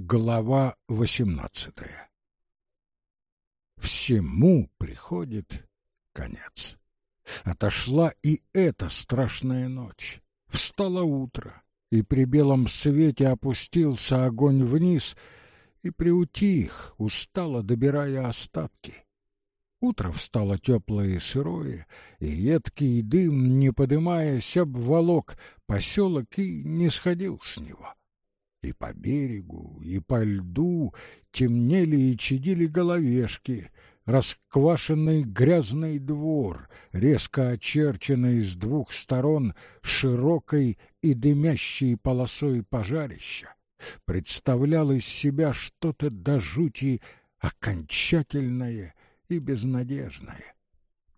Глава восемнадцатая Всему приходит конец. Отошла и эта страшная ночь. Встало утро, и при белом свете опустился огонь вниз и приутих, устало добирая остатки. Утро встало теплое и сырое, и едкий дым, не подымаясь, обволок поселок и не сходил с него. И по берегу, и по льду темнели и чадили головешки, расквашенный грязный двор, резко очерченный с двух сторон широкой и дымящей полосой пожарища, представлял из себя что-то до жути окончательное и безнадежное.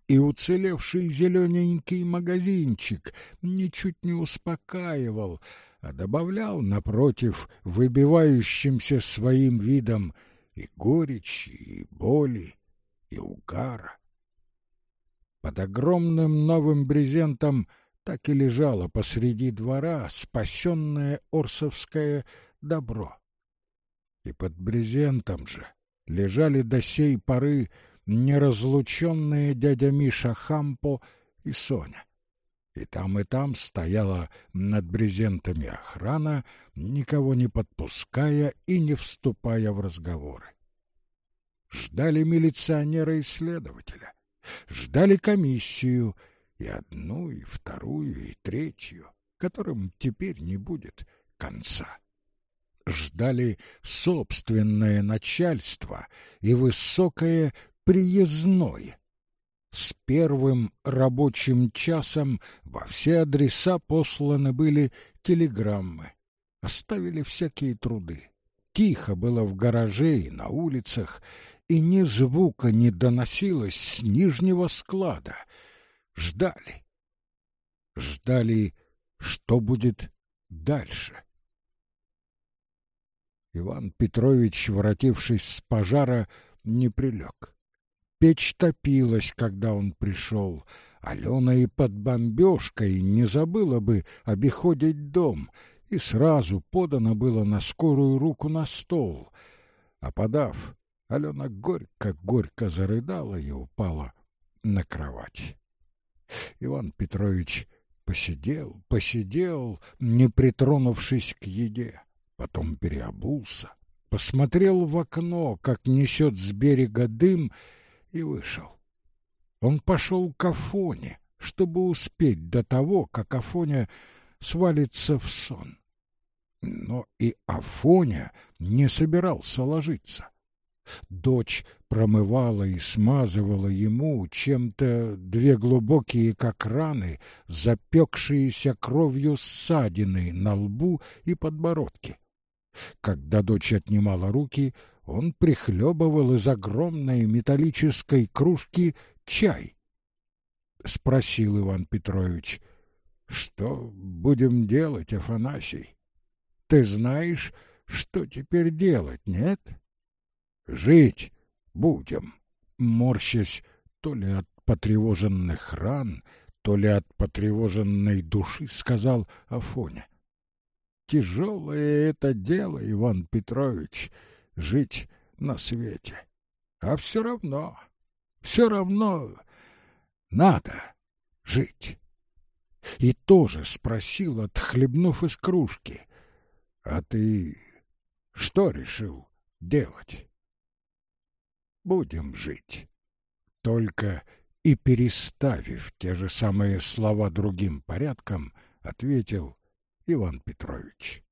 И уцелевший зелененький магазинчик ничуть не успокаивал, а добавлял, напротив, выбивающимся своим видом и горечи, и боли, и угара. Под огромным новым брезентом так и лежало посреди двора спасенное орсовское добро. И под брезентом же лежали до сей поры неразлученные дядя Миша Хампо и Соня. И там, и там стояла над брезентами охрана, никого не подпуская и не вступая в разговоры. Ждали милиционера и следователя, ждали комиссию, и одну, и вторую, и третью, которым теперь не будет конца ждали собственное начальство и высокое приездное. С первым рабочим часом во все адреса посланы были телеграммы. Оставили всякие труды. Тихо было в гараже и на улицах, и ни звука не доносилось с нижнего склада. Ждали. Ждали, что будет дальше. Иван Петрович, воротившись с пожара, не прилег. Печь топилась, когда он пришел. Алена и под бомбежкой не забыла бы обиходить дом, и сразу подано было на скорую руку на стол. А подав, Алена горько-горько зарыдала и упала на кровать. Иван Петрович посидел, посидел, не притронувшись к еде, потом переобулся, посмотрел в окно, как несет с берега дым, и вышел. Он пошел к Афоне, чтобы успеть до того, как Афоня свалится в сон. Но и Афоня не собирался ложиться. Дочь промывала и смазывала ему чем-то две глубокие, как раны, запекшиеся кровью ссадины на лбу и подбородке. Когда дочь отнимала руки, он прихлебывал из огромной металлической кружки чай. Спросил Иван Петрович, что будем делать, Афанасий? Ты знаешь, что теперь делать, нет? Жить будем, морщась то ли от потревоженных ран, то ли от потревоженной души, сказал Афоня. Тяжелое это дело, Иван Петрович, жить на свете. А все равно, все равно надо жить. И тоже спросил, отхлебнув из кружки, «А ты что решил делать?» «Будем жить». Только и переставив те же самые слова другим порядком, ответил Иван Петрович.